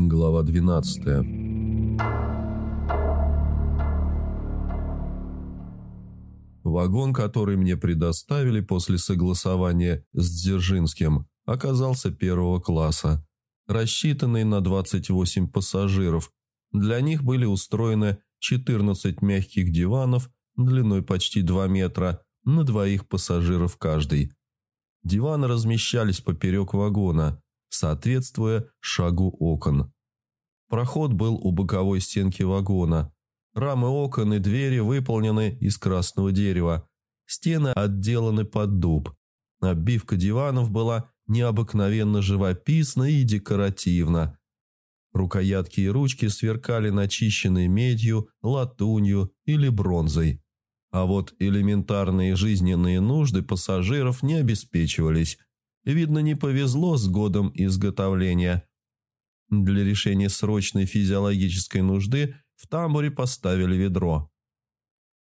Глава 12 Вагон, который мне предоставили после согласования с Дзержинским, оказался первого класса, рассчитанный на 28 пассажиров. Для них были устроены 14 мягких диванов длиной почти 2 метра на двоих пассажиров каждый. Диваны размещались поперек вагона – соответствуя шагу окон. Проход был у боковой стенки вагона. Рамы окон и двери выполнены из красного дерева. Стены отделаны под дуб. Обивка диванов была необыкновенно живописна и декоративна. Рукоятки и ручки сверкали начищенной медью, латунью или бронзой. А вот элементарные жизненные нужды пассажиров не обеспечивались. Видно, не повезло с годом изготовления. Для решения срочной физиологической нужды в тамбуре поставили ведро.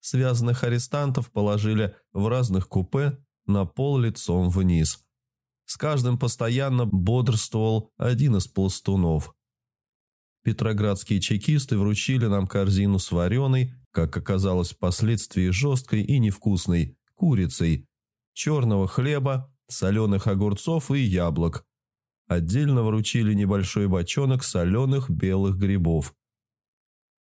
Связанных арестантов положили в разных купе на пол лицом вниз. С каждым постоянно бодрствовал один из пластунов. Петроградские чекисты вручили нам корзину с вареной, как оказалось впоследствии жесткой и невкусной, курицей, черного хлеба, соленых огурцов и яблок. Отдельно вручили небольшой бочонок соленых белых грибов.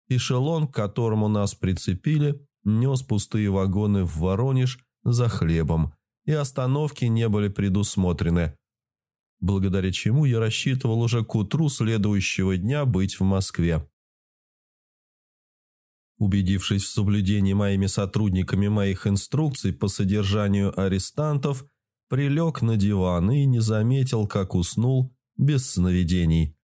Эшелон, к которому нас прицепили, нес пустые вагоны в Воронеж за хлебом, и остановки не были предусмотрены, благодаря чему я рассчитывал уже к утру следующего дня быть в Москве. Убедившись в соблюдении моими сотрудниками моих инструкций по содержанию арестантов, прилег на диван и не заметил, как уснул без сновидений.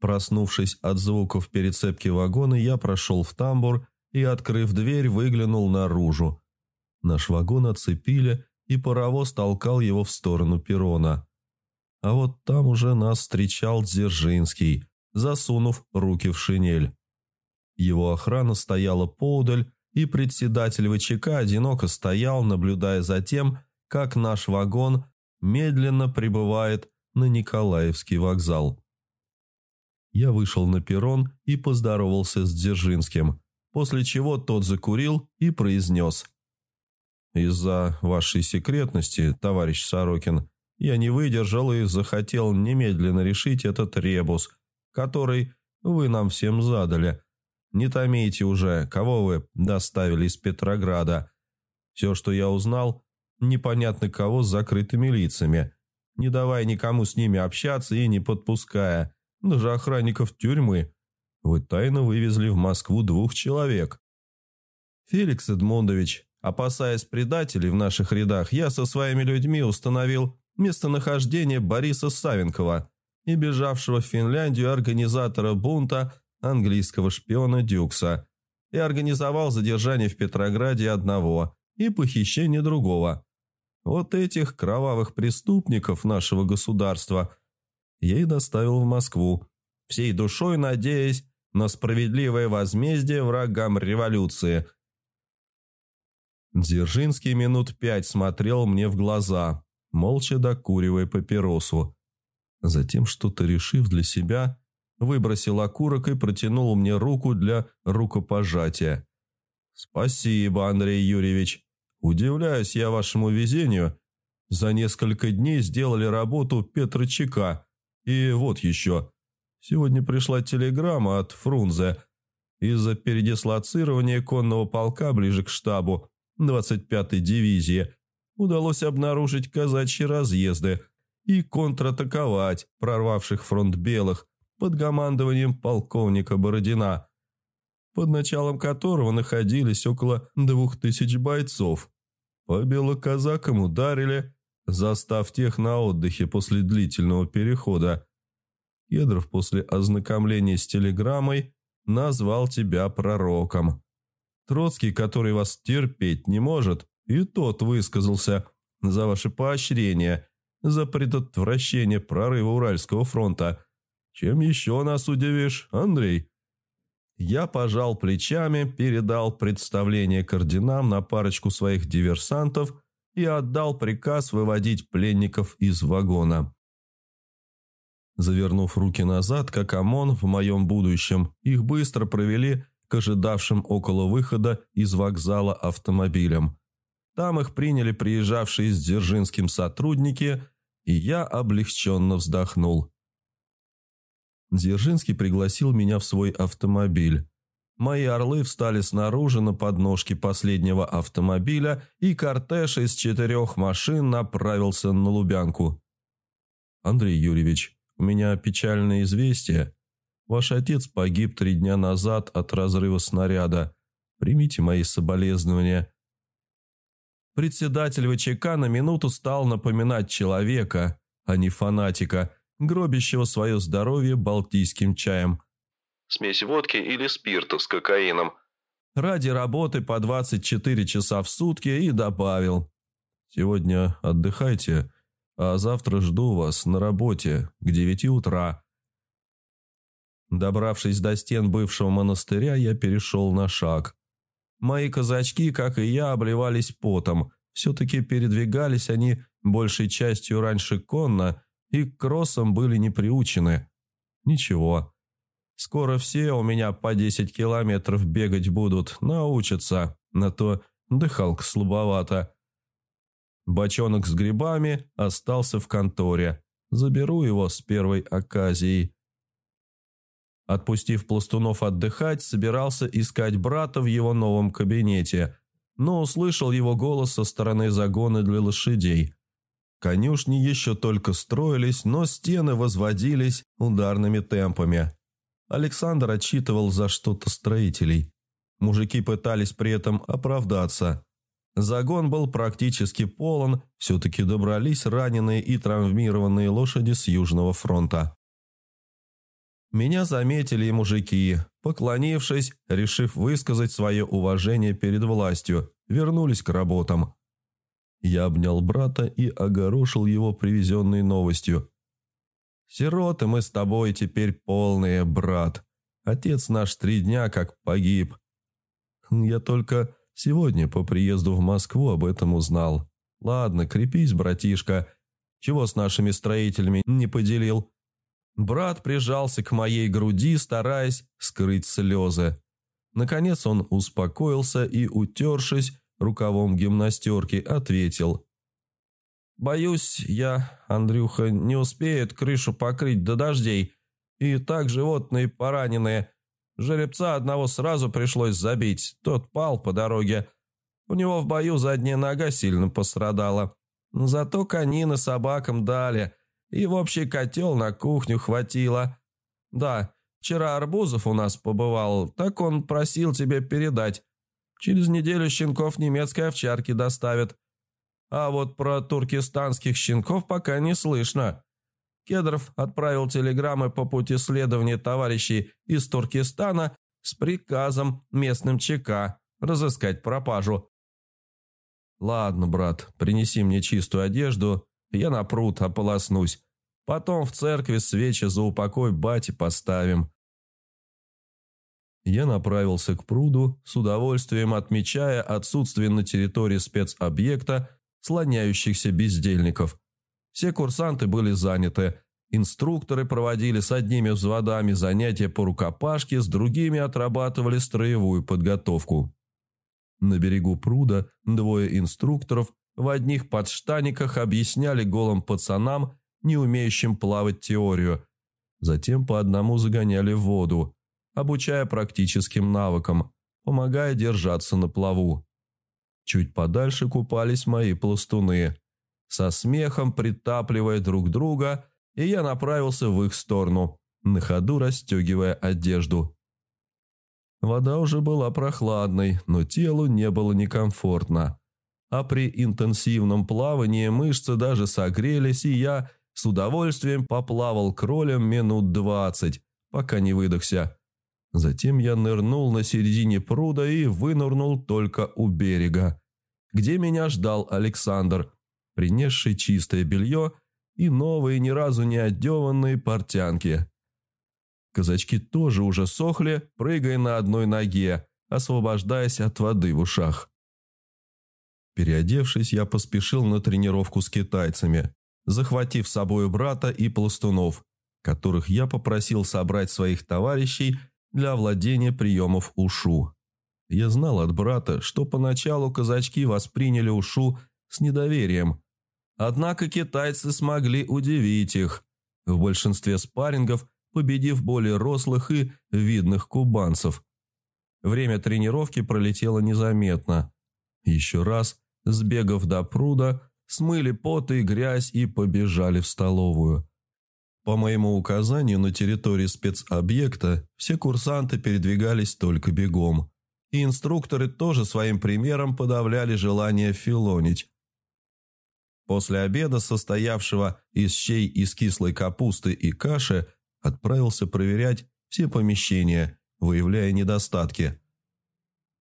Проснувшись от звуков перецепки вагона, я прошел в тамбур и, открыв дверь, выглянул наружу. Наш вагон оцепили, и паровоз толкал его в сторону перрона. А вот там уже нас встречал Дзержинский, засунув руки в шинель. Его охрана стояла поудаль, и председатель ВЧК одиноко стоял, наблюдая за тем, как наш вагон медленно прибывает на Николаевский вокзал. Я вышел на перрон и поздоровался с Дзержинским, после чего тот закурил и произнес. «Из-за вашей секретности, товарищ Сорокин, я не выдержал и захотел немедленно решить этот ребус, который вы нам всем задали. Не томите уже, кого вы доставили из Петрограда. Все, что я узнал, непонятно кого с закрытыми лицами, не давая никому с ними общаться и не подпуская, даже охранников тюрьмы. Вы тайно вывезли в Москву двух человек. Феликс Эдмондович, опасаясь предателей в наших рядах, я со своими людьми установил местонахождение Бориса Савенкова и бежавшего в Финляндию организатора бунта английского шпиона Дюкса и организовал задержание в Петрограде одного и похищение другого. Вот этих кровавых преступников нашего государства я и доставил в Москву, всей душой надеясь на справедливое возмездие врагам революции. Дзержинский минут пять смотрел мне в глаза, молча докуривая папиросу. Затем, что-то решив для себя, выбросил окурок и протянул мне руку для рукопожатия. «Спасибо, Андрей Юрьевич», Удивляюсь я вашему везению. За несколько дней сделали работу Петрочека. И вот еще. Сегодня пришла телеграмма от Фрунзе. Из-за передислоцирования конного полка ближе к штабу 25-й дивизии удалось обнаружить казачьи разъезды и контратаковать прорвавших фронт белых под командованием полковника Бородина – под началом которого находились около двух тысяч бойцов. По белоказакам ударили, застав тех на отдыхе после длительного перехода. Кедров после ознакомления с телеграммой назвал тебя пророком. Троцкий, который вас терпеть не может, и тот высказался за ваше поощрение, за предотвращение прорыва Уральского фронта. Чем еще нас удивишь, Андрей?» Я пожал плечами, передал представление к орденам на парочку своих диверсантов и отдал приказ выводить пленников из вагона. Завернув руки назад, как ОМОН в моем будущем, их быстро провели к ожидавшим около выхода из вокзала автомобилям. Там их приняли приезжавшие с Дзержинским сотрудники, и я облегченно вздохнул. Дзержинский пригласил меня в свой автомобиль. Мои орлы встали снаружи на подножке последнего автомобиля, и кортеж из четырех машин направился на Лубянку. «Андрей Юрьевич, у меня печальное известие. Ваш отец погиб три дня назад от разрыва снаряда. Примите мои соболезнования». Председатель ВЧК на минуту стал напоминать человека, а не фанатика, гробящего свое здоровье балтийским чаем – смесь водки или спирта с кокаином. Ради работы по 24 часа в сутки и добавил. Сегодня отдыхайте, а завтра жду вас на работе к 9 утра. Добравшись до стен бывшего монастыря, я перешел на шаг. Мои казачки, как и я, обливались потом. Все-таки передвигались они большей частью раньше конно и к кроссам были не приучены. Ничего, Скоро все у меня по 10 километров бегать будут, научатся. На то дыхалка слабовато. Бочонок с грибами остался в конторе. Заберу его с первой оказией. Отпустив пластунов отдыхать, собирался искать брата в его новом кабинете, но услышал его голос со стороны загона для лошадей. Конюшни еще только строились, но стены возводились ударными темпами. Александр отчитывал за что-то строителей. Мужики пытались при этом оправдаться. Загон был практически полон, все-таки добрались раненые и травмированные лошади с Южного фронта. Меня заметили и мужики, поклонившись, решив высказать свое уважение перед властью, вернулись к работам. Я обнял брата и огорошил его привезенной новостью. Сироты мы с тобой теперь полные, брат. Отец наш три дня как погиб. Я только сегодня по приезду в Москву об этом узнал. Ладно, крепись, братишка. Чего с нашими строителями не поделил? Брат прижался к моей груди, стараясь скрыть слезы. Наконец он успокоился и, утершись рукавом гимнастерки, ответил. Боюсь, я, Андрюха, не успеет крышу покрыть до дождей. И так животные пораненные. Жеребца одного сразу пришлось забить. Тот пал по дороге. У него в бою задняя нога сильно пострадала. Зато конины собакам дали. И в общий котел на кухню хватило. Да, вчера Арбузов у нас побывал. Так он просил тебе передать. Через неделю щенков немецкой овчарки доставят. А вот про туркестанских щенков пока не слышно. Кедров отправил телеграммы по пути следования товарищей из Туркестана с приказом местным ЧК разыскать пропажу. «Ладно, брат, принеси мне чистую одежду, я на пруд ополоснусь. Потом в церкви свечи за упокой бати поставим». Я направился к пруду, с удовольствием отмечая отсутствие на территории спецобъекта слоняющихся бездельников. Все курсанты были заняты. Инструкторы проводили с одними взводами занятия по рукопашке, с другими отрабатывали строевую подготовку. На берегу пруда двое инструкторов в одних подштаниках объясняли голым пацанам, не умеющим плавать теорию. Затем по одному загоняли в воду, обучая практическим навыкам, помогая держаться на плаву. Чуть подальше купались мои пластуны, со смехом притапливая друг друга, и я направился в их сторону, на ходу расстегивая одежду. Вода уже была прохладной, но телу не было некомфортно. А при интенсивном плавании мышцы даже согрелись, и я с удовольствием поплавал кролем минут двадцать, пока не выдохся. Затем я нырнул на середине пруда и вынырнул только у берега, где меня ждал Александр, принесший чистое белье и новые ни разу не отдеванные портянки. Казачки тоже уже сохли, прыгая на одной ноге, освобождаясь от воды в ушах. Переодевшись, я поспешил на тренировку с китайцами, захватив с собой брата и пластунов. которых я попросил собрать своих товарищей для владения приемов ушу. Я знал от брата, что поначалу казачки восприняли ушу с недоверием. Однако китайцы смогли удивить их, в большинстве спаррингов победив более рослых и видных кубанцев. Время тренировки пролетело незаметно. Еще раз, сбегав до пруда, смыли пот и грязь и побежали в столовую. По моему указанию на территории спецобъекта все курсанты передвигались только бегом, и инструкторы тоже своим примером подавляли желание филонить. После обеда, состоявшего из щей из кислой капусты и каши, отправился проверять все помещения, выявляя недостатки.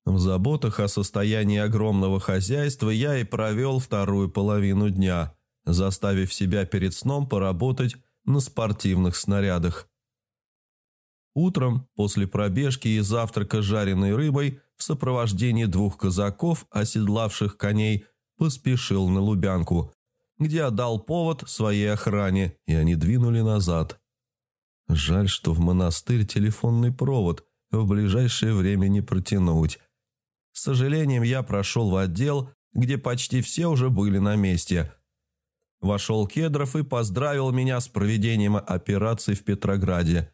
В заботах о состоянии огромного хозяйства я и провел вторую половину дня, заставив себя перед сном поработать на спортивных снарядах. Утром, после пробежки и завтрака жареной рыбой, в сопровождении двух казаков, оседлавших коней, поспешил на Лубянку, где отдал повод своей охране, и они двинули назад. Жаль, что в монастырь телефонный провод в ближайшее время не протянуть. С сожалением я прошел в отдел, где почти все уже были на месте. Вошел Кедров и поздравил меня с проведением операции в Петрограде.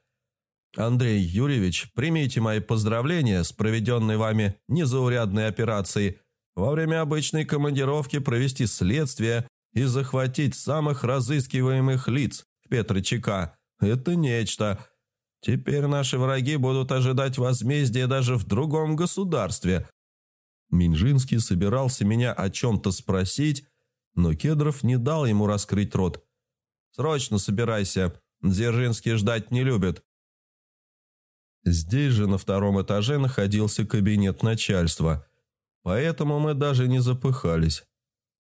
«Андрей Юрьевич, примите мои поздравления с проведенной вами незаурядной операцией. Во время обычной командировки провести следствие и захватить самых разыскиваемых лиц в Петрочека – это нечто. Теперь наши враги будут ожидать возмездия даже в другом государстве, Минжинский собирался меня о чем-то спросить, но Кедров не дал ему раскрыть рот. «Срочно собирайся, Дзержинский ждать не любит». Здесь же на втором этаже находился кабинет начальства, поэтому мы даже не запыхались.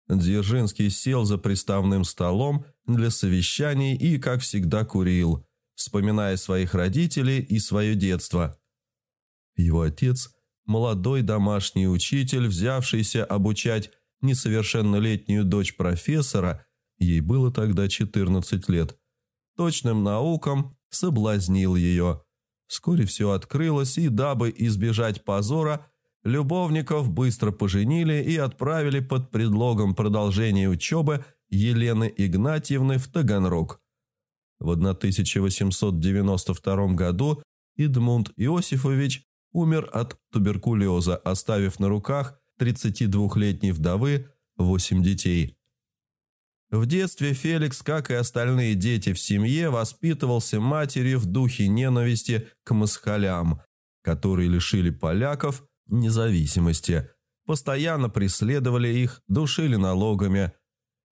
Дзержинский сел за приставным столом для совещаний и, как всегда, курил, вспоминая своих родителей и свое детство. Его отец молодой домашний учитель, взявшийся обучать несовершеннолетнюю дочь профессора, ей было тогда 14 лет, точным наукам соблазнил ее. Вскоре все открылось, и дабы избежать позора, любовников быстро поженили и отправили под предлогом продолжения учебы Елены Игнатьевны в Таганрог. В 1892 году Идмунд Иосифович умер от туберкулеза, оставив на руках 32-летней вдовы 8 детей. В детстве Феликс, как и остальные дети в семье, воспитывался матерью в духе ненависти к москалям, которые лишили поляков независимости, постоянно преследовали их, душили налогами.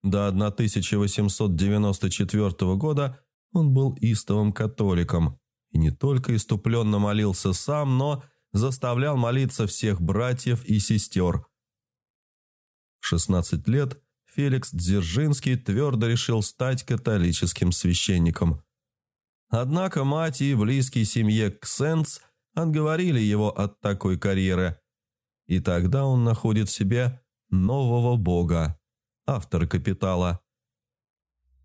До 1894 года он был истовым католиком и не только иступленно молился сам, но заставлял молиться всех братьев и сестер. В 16 лет Феликс Дзержинский твердо решил стать католическим священником. Однако мать и близкие семье Ксенц отговорили его от такой карьеры. И тогда он находит в себе нового бога, автора «Капитала».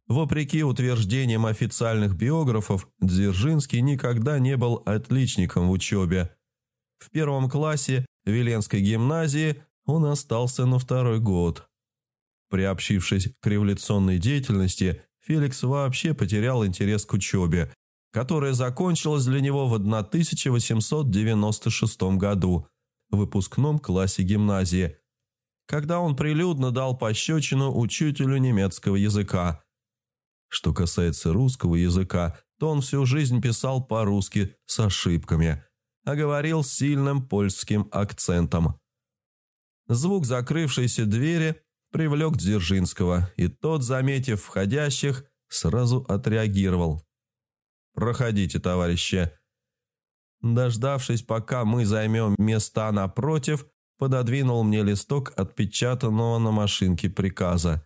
Вопреки утверждениям официальных биографов, Дзержинский никогда не был отличником в учебе – в первом классе Веленской гимназии он остался на второй год. Приобщившись к революционной деятельности, Феликс вообще потерял интерес к учебе, которая закончилась для него в 1896 году в выпускном классе гимназии, когда он прилюдно дал пощечину учителю немецкого языка. Что касается русского языка, то он всю жизнь писал по-русски с ошибками – а говорил с сильным польским акцентом. Звук закрывшейся двери привлек Дзержинского, и тот, заметив входящих, сразу отреагировал. «Проходите, товарищи». Дождавшись, пока мы займем места напротив, пододвинул мне листок отпечатанного на машинке приказа.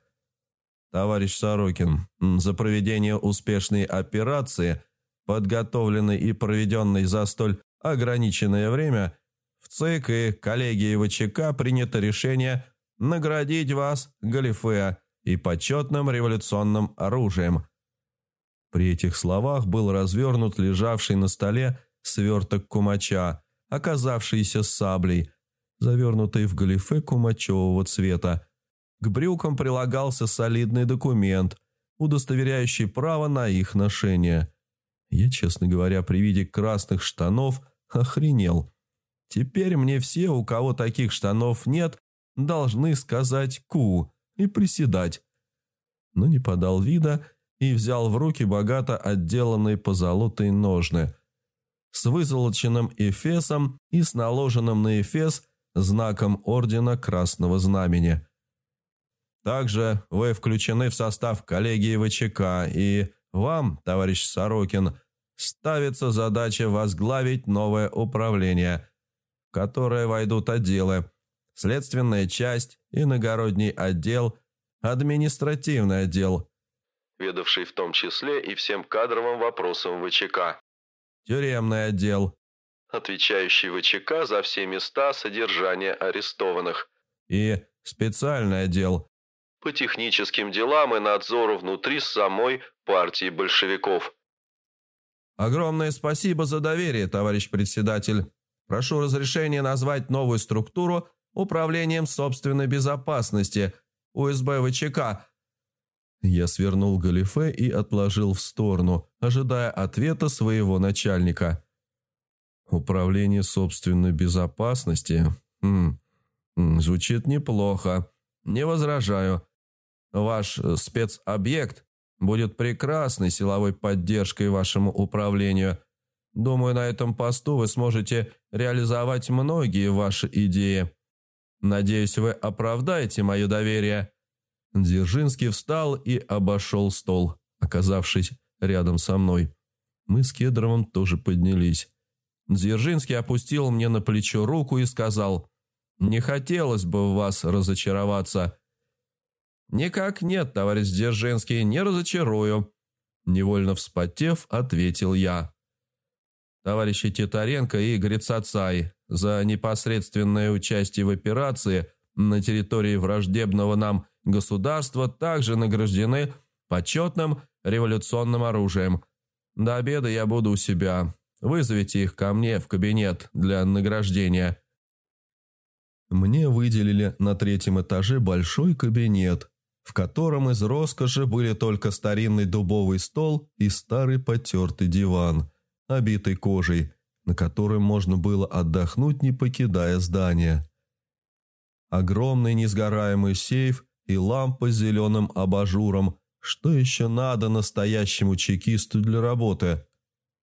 «Товарищ Сорокин, за проведение успешной операции, подготовленной и проведенной за столь ограниченное время в ЦИК и коллегии ВЧК принято решение наградить вас галифе и почетным революционным оружием. При этих словах был развернут лежавший на столе сверток кумача, оказавшийся саблей, завернутой в галифе кумачевого цвета. К брюкам прилагался солидный документ, удостоверяющий право на их ношение. Я, честно говоря, при виде красных штанов охренел. Теперь мне все, у кого таких штанов нет, должны сказать «ку» и приседать. Но не подал вида и взял в руки богато отделанные позолотые ножны с вызолоченным эфесом и с наложенным на эфес знаком Ордена Красного Знамени. Также вы включены в состав коллегии ВЧК, и вам, товарищ Сорокин, ставится задача возглавить новое управление, в которое войдут отделы следственная часть, иногородний отдел, административный отдел, ведавший в том числе и всем кадровым вопросам ВЧК, тюремный отдел, отвечающий ВЧК за все места содержания арестованных, и специальный отдел. По техническим делам и надзору внутри самой партии большевиков. Огромное спасибо за доверие, товарищ председатель. Прошу разрешения назвать новую структуру Управлением собственной безопасности, УСБ ВЧК. Я свернул галифе и отложил в сторону, ожидая ответа своего начальника. Управление собственной безопасности? Хм, звучит неплохо. Не возражаю. Ваш спецобъект будет прекрасной силовой поддержкой вашему управлению. Думаю, на этом посту вы сможете реализовать многие ваши идеи. Надеюсь, вы оправдаете мое доверие». Дзержинский встал и обошел стол, оказавшись рядом со мной. Мы с Кедровым тоже поднялись. Дзержинский опустил мне на плечо руку и сказал, «Не хотелось бы в вас разочароваться». «Никак нет, товарищ Дзержинский, не разочарую», – невольно вспотев, ответил я. Товарищи Титаренко и Грицацай за непосредственное участие в операции на территории враждебного нам государства также награждены почетным революционным оружием. До обеда я буду у себя. Вызовите их ко мне в кабинет для награждения. Мне выделили на третьем этаже большой кабинет, в котором из роскоши были только старинный дубовый стол и старый потертый диван, обитый кожей, на котором можно было отдохнуть, не покидая здания. Огромный несгораемый сейф и лампа с зеленым абажуром. Что еще надо настоящему чекисту для работы?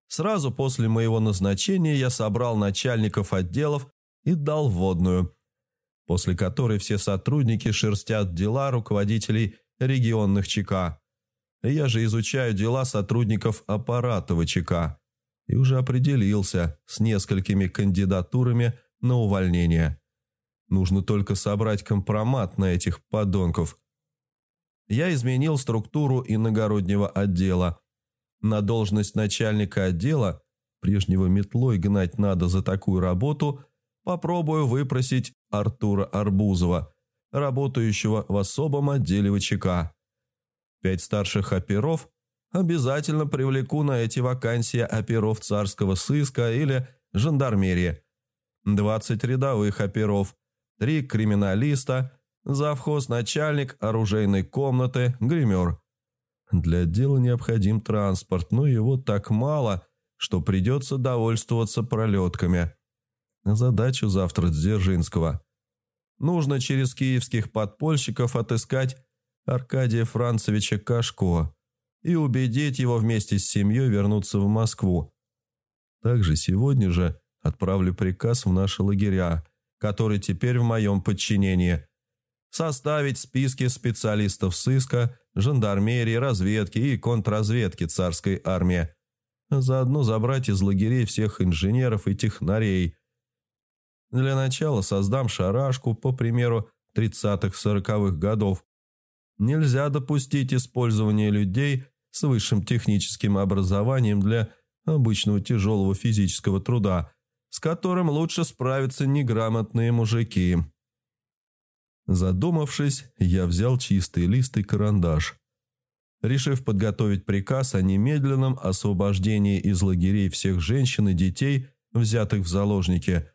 Сразу после моего назначения я собрал начальников отделов и дал вводную, после которой все сотрудники шерстят дела руководителей регионных ЧК. Я же изучаю дела сотрудников аппарата ВЧК и уже определился с несколькими кандидатурами на увольнение. Нужно только собрать компромат на этих подонков. Я изменил структуру иногороднего отдела. На должность начальника отдела, прежнего метлой гнать надо за такую работу, попробую выпросить Артура Арбузова, работающего в особом отделе ВЧК. Пять старших оперов – Обязательно привлеку на эти вакансии оперов царского сыска или жандармерии. 20 рядовых оперов, три криминалиста, завхоз, начальник оружейной комнаты, гример. Для дела необходим транспорт, но его так мало, что придется довольствоваться пролетками. Задачу завтра Дзержинского. Нужно через киевских подпольщиков отыскать Аркадия Францевича Кашко и убедить его вместе с семьей вернуться в Москву. Также сегодня же отправлю приказ в наши лагеря, который теперь в моем подчинении. Составить списки специалистов сыска, жандармерии, разведки и контрразведки царской армии. Заодно забрать из лагерей всех инженеров и технарей. Для начала создам шарашку, по примеру 30-40-х годов. Нельзя допустить использования людей с высшим техническим образованием для обычного тяжелого физического труда, с которым лучше справятся неграмотные мужики. Задумавшись, я взял чистый лист и карандаш. решив подготовить приказ о немедленном освобождении из лагерей всех женщин и детей, взятых в заложники.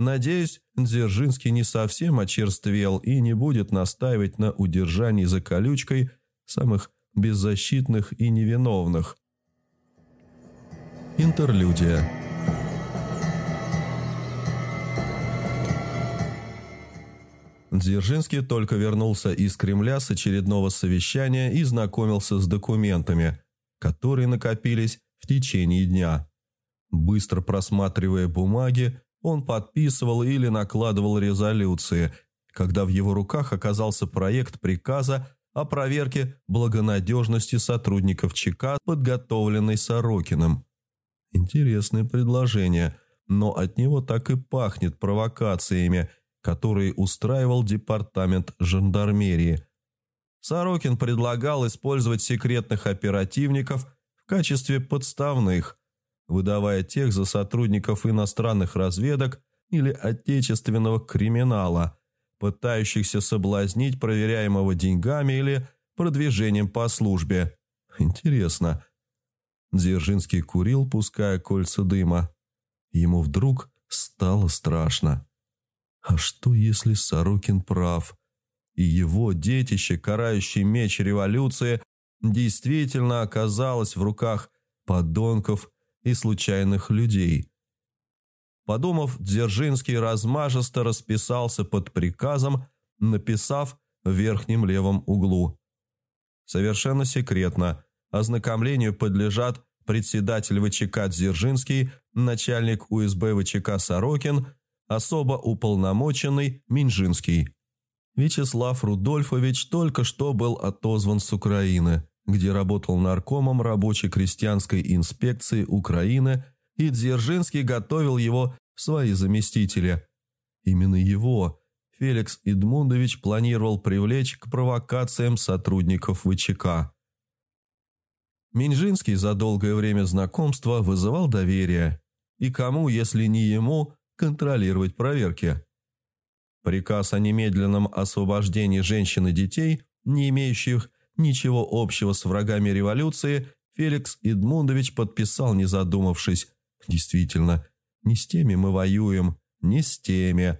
Надеюсь, Дзержинский не совсем очерствел и не будет настаивать на удержании за колючкой самых беззащитных и невиновных. Интерлюдия Дзержинский только вернулся из Кремля с очередного совещания и знакомился с документами, которые накопились в течение дня. Быстро просматривая бумаги, он подписывал или накладывал резолюции, когда в его руках оказался проект приказа о проверке благонадежности сотрудников ЧК, подготовленный Сорокиным. Интересное предложение, но от него так и пахнет провокациями – который устраивал департамент жандармерии. Сорокин предлагал использовать секретных оперативников в качестве подставных, выдавая тех за сотрудников иностранных разведок или отечественного криминала, пытающихся соблазнить проверяемого деньгами или продвижением по службе. Интересно. Дзержинский курил, пуская кольца дыма. Ему вдруг стало страшно. А что, если Сорокин прав, и его детище, карающий меч революции, действительно оказалось в руках подонков и случайных людей? Подумав, Дзержинский размажисто расписался под приказом, написав в верхнем левом углу. Совершенно секретно ознакомлению подлежат председатель ВЧК Дзержинский, начальник УСБ ВЧК Сорокин – особо уполномоченный Минжинский. Вячеслав Рудольфович только что был отозван с Украины, где работал наркомом рабочей крестьянской инспекции Украины, и Дзержинский готовил его в свои заместители. Именно его Феликс Идмундович планировал привлечь к провокациям сотрудников ВЧК. Минжинский за долгое время знакомства вызывал доверие. И кому, если не ему, контролировать проверки. Приказ о немедленном освобождении женщин и детей, не имеющих ничего общего с врагами революции, Феликс Идмундович подписал, не задумавшись. Действительно, не с теми мы воюем, не с теми.